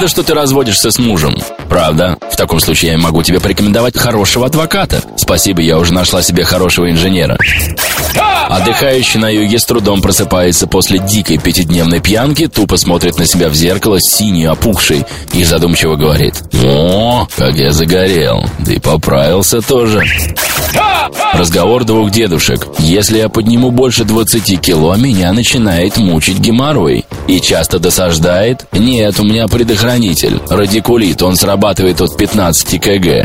Да что ты разводишься с мужем? Правда? В таком случае я могу тебе порекомендовать хорошего адвоката. Спасибо, я уже нашла себе хорошего инженера. Отдыхающий на юге с трудом просыпается после дикой пятидневной пьянки, тупо смотрит на себя в зеркало, синий, опухший, и задумчиво говорит «О, как я загорел, да и поправился тоже». Разговор двух дедушек. Если я подниму больше 20 кило, меня начинает мучить геморрой. И часто досаждает? Нет, у меня предохранитель. Радикулит, он срабатывает от 15 кг.